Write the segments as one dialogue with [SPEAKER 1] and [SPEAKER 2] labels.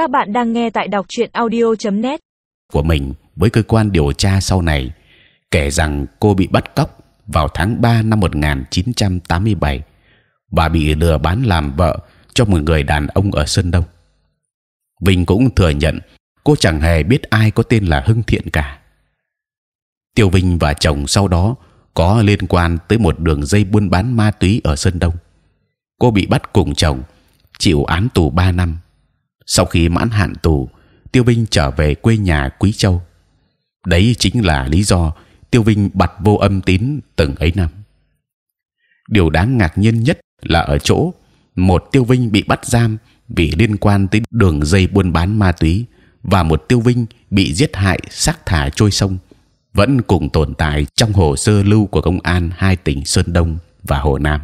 [SPEAKER 1] Các bạn đang nghe tại đọc truyện audio.net.
[SPEAKER 2] của mình với cơ quan điều tra sau này kể rằng cô bị bắt cóc vào tháng 3 năm 1987 và bị lừa bán làm vợ cho một người đàn ông ở Sơn Đông. Vinh cũng thừa nhận cô chẳng hề biết ai có tên là Hưng Thiện cả. Tiêu Vinh và chồng sau đó có liên quan tới một đường dây buôn bán ma túy ở Sơn Đông. Cô bị bắt cùng chồng, chịu án tù 3 năm. Sau khi mãn hạn tù, Tiêu Vinh trở về quê nhà Quý Châu. Đấy chính là lý do Tiêu Vinh bặt vô âm tín từng ấy năm. Điều đáng ngạc nhiên nhất là ở chỗ một Tiêu Vinh bị bắt giam vì liên quan tới đường dây buôn bán ma túy và một Tiêu Vinh bị giết hại xác thả trôi sông vẫn cùng tồn tại trong hồ sơ lưu của công an hai tỉnh Sơn Đông và Hồ Nam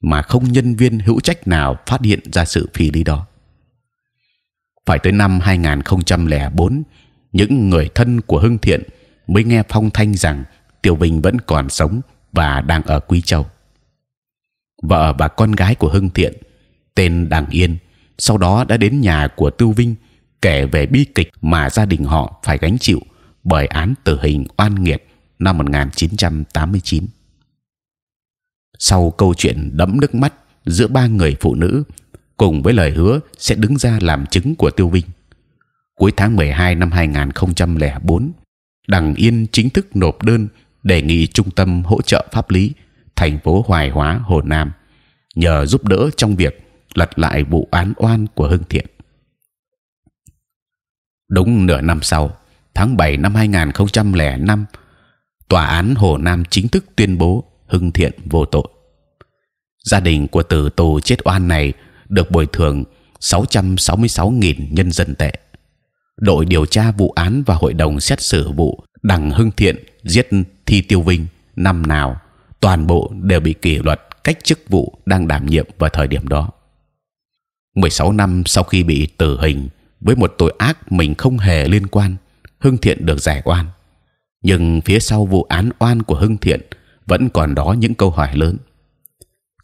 [SPEAKER 2] mà không nhân viên hữu trách nào phát hiện ra sự phi lý đó. Phải tới năm 2004, những người thân của Hưng Thiện mới nghe phong thanh rằng Tiêu Vinh vẫn còn sống và đang ở Quý Châu. Vợ và con gái của Hưng Thiện, tên Đặng Yên, sau đó đã đến nhà của Tiêu Vinh kể về bi kịch mà gia đình họ phải gánh chịu bởi án tử hình oan nghiệt năm 1989. Sau câu chuyện đẫm nước mắt giữa ba người phụ nữ, cùng với lời hứa sẽ đứng ra làm chứng của Tiêu Vinh, cuối tháng 12 năm 2004, Đằng Yên chính thức nộp đơn đề nghị trung tâm hỗ trợ pháp lý thành phố Hoài Hóa Hồ Nam nhờ giúp đỡ trong việc lật lại vụ án oan của Hưng Thiện. Đúng nửa năm sau, tháng 7 năm 2005, tòa án Hồ Nam chính thức tuyên bố Hưng Thiện vô tội. Gia đình của tử tù chết oan này được bồi thường 666.000 nhân dân tệ. Đội điều tra vụ án và hội đồng xét xử vụ Đặng Hưng Thiện giết Thi Tiêu Vinh năm nào, toàn bộ đều bị kỷ luật cách chức vụ đang đảm nhiệm vào thời điểm đó. 16 năm sau khi bị tử hình với một tội ác mình không hề liên quan, Hưng Thiện được giải oan. Nhưng phía sau vụ án oan của Hưng Thiện vẫn còn đó những câu hỏi lớn.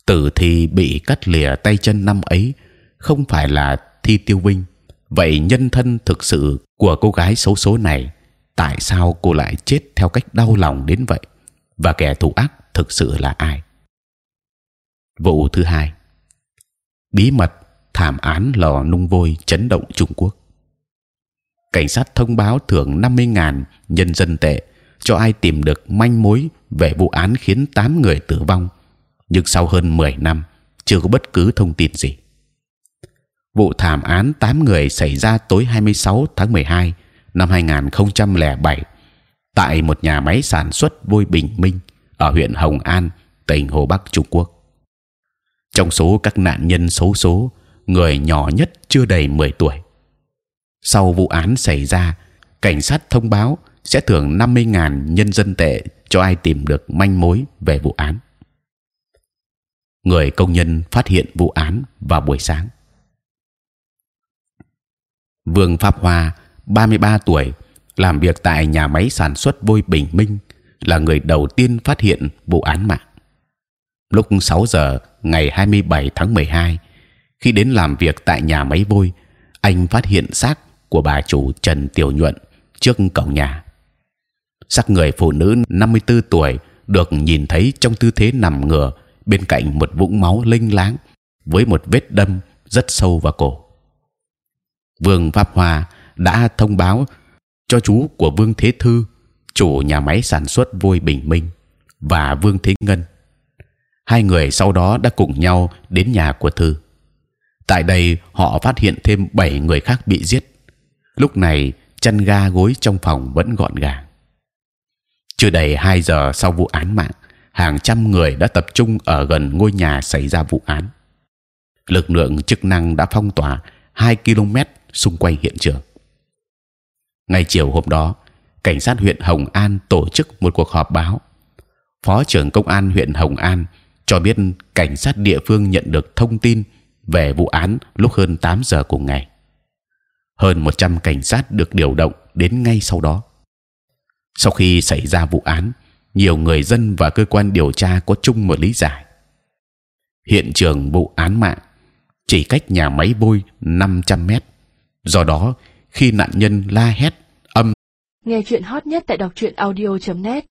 [SPEAKER 2] Tử thì bị cắt lìa tay chân năm ấy không phải là Thi Tiêu Vinh. Vậy nhân thân thực sự của cô gái xấu số này tại sao cô lại chết theo cách đau lòng đến vậy? Và kẻ thù ác thực sự là ai? Vụ thứ hai, bí mật thảm án lò nung vôi chấn động Trung Quốc. Cảnh sát thông báo thưởng 50.000 nhân dân tệ cho ai tìm được manh mối về vụ án khiến 8 người tử vong, nhưng sau hơn 10 năm chưa có bất cứ thông tin gì. Vụ thảm án 8 người xảy ra tối 26 tháng 12 năm 2007 tại một nhà máy sản xuất vôi bình minh ở huyện Hồng An, tỉnh Hồ Bắc Trung Quốc. Trong số các nạn nhân xấu số, người nhỏ nhất chưa đầy 10 tuổi. Sau vụ án xảy ra, cảnh sát thông báo sẽ thưởng 50.000 nhân dân tệ cho ai tìm được manh mối về vụ án. Người công nhân phát hiện vụ án vào buổi sáng. Vương Pháp Hoa, 33 tuổi, làm việc tại nhà máy sản xuất vôi Bình Minh, là người đầu tiên phát hiện vụ án mạng. Lúc 6 giờ ngày 27 tháng 12, khi đến làm việc tại nhà máy vôi, anh phát hiện xác của bà chủ Trần Tiểu Nhuận trước cổng nhà. Xác người phụ nữ 54 tuổi được nhìn thấy trong tư thế nằm ngửa bên cạnh một vũng máu linh láng với một vết đâm rất sâu vào cổ. Vương Pháp Hoa đã thông báo cho chú của Vương Thế Thư, chủ nhà máy sản xuất vôi Bình Minh và Vương Thế Ngân. Hai người sau đó đã cùng nhau đến nhà của Thư. Tại đây họ phát hiện thêm bảy người khác bị giết. Lúc này chăn ga gối trong phòng vẫn gọn gàng. Chưa đầy 2 giờ sau vụ án mạng, hàng trăm người đã tập trung ở gần ngôi nhà xảy ra vụ án. Lực lượng chức năng đã phong tỏa 2 km xung quanh hiện trường. ngày chiều hôm đó, cảnh sát huyện Hồng An tổ chức một cuộc họp báo. Phó trưởng công an huyện Hồng An cho biết cảnh sát địa phương nhận được thông tin về vụ án lúc hơn 8 giờ cùng ngày. Hơn 100 cảnh sát được điều động đến ngay sau đó. Sau khi xảy ra vụ án, nhiều người dân và cơ quan điều tra có chung một lý giải. Hiện trường vụ án mạng chỉ cách nhà máy vôi 500 mét, Do đó, khi nạn nhân la hét âm
[SPEAKER 3] Nghe chuyện hot nhất tại đọc truyện audio.net